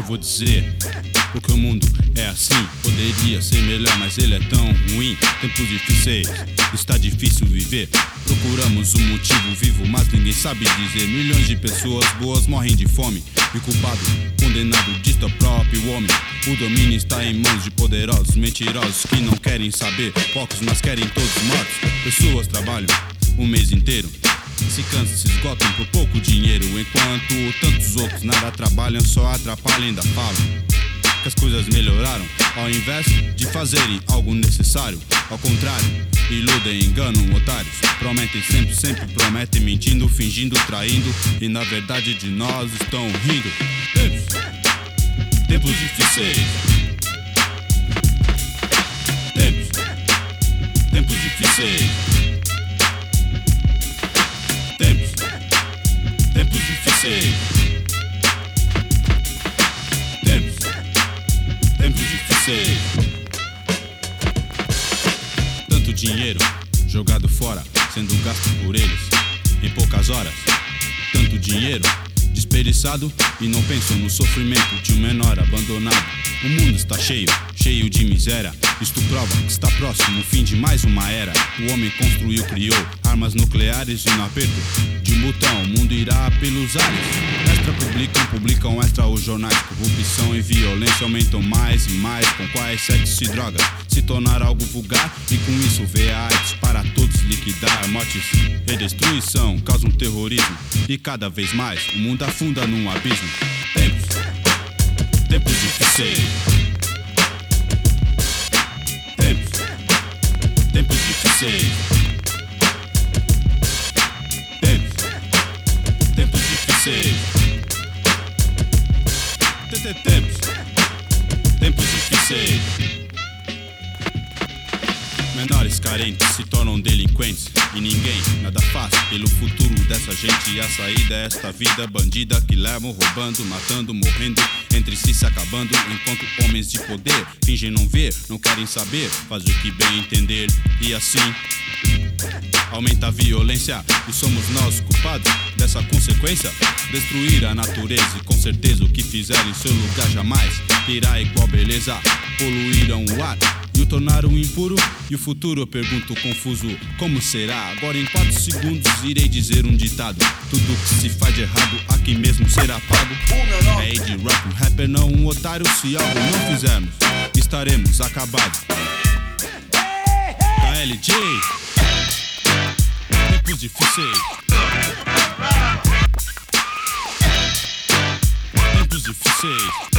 vou dizer. Porque o mundo é assim, poderia ser melhor, mas ele é tão ruim. Tempos difíceis, está difícil viver. Procuramos um motivo vivo, mas ninguém sabe dizer. Milhões de pessoas boas morrem de fome. E culpado, condenado, diz o próprio homem. O domínio está em mãos de poderosos, mentirosos que não querem saber. Poucos, mas querem todos mortos. Pessoas trabalham o mês inteiro. Se cansam, se esgotam por pouco dinheiro. Enquanto tantos outros nada trabalham, só atrapalham, ainda falam que as coisas melhoraram. Ao invés de fazerem algo necessário, ao contrário, iludem, enganam otários. Prometem sempre, sempre prometem, mentindo, fingindo, traindo. E na verdade de nós estão rindo. Tempos, tempos difíceis. Tempos, tempos difíceis. Difíceis. Tempos, tempos difíceis. Tanto dinheiro jogado fora, sendo gasto por eles em poucas horas. Tanto dinheiro desperdiçado e não pensam no sofrimento de um menor abandonado. O mundo está cheio, cheio de miséria. Isto prova que está próximo o fim de mais uma era. O homem construiu, criou armas nucleares e no aperto de um botão o mundo irá pelos ares. Extra publicam, publicam extra os jornais. Corrupção e violência aumentam mais e mais. Com quais sexo e drogas se tornar algo vulgar e com isso vê a para todos liquidar. Mortes e destruição causam terrorismo e cada vez mais o mundo afunda num abismo. Tempos, tempos difíceis. Tempos, tempos difíceis. Difíceis. Te- te- Tempos, tempos difíceis. Menores carentes se tornam delinquentes e ninguém nada faz pelo futuro dessa gente. E a saída é esta vida bandida que levam roubando, matando, morrendo, entre si se acabando. Enquanto homens de poder fingem não ver, não querem saber, faz o que bem entender. E assim aumenta a violência e somos nós culpados dessa consequência. Destruir a natureza e com certeza o que fizeram em seu lugar jamais terá igual beleza. Poluíram o ar e o tornaram impuro. E o futuro eu pergunto confuso: como será? Agora em 4 segundos irei dizer um ditado: tudo que se faz de errado aqui mesmo será pago. É de rap, um rapper, não um otário. Se algo não fizermos, estaremos acabados. KLJ Tempos difíceis. Tempos difíceis.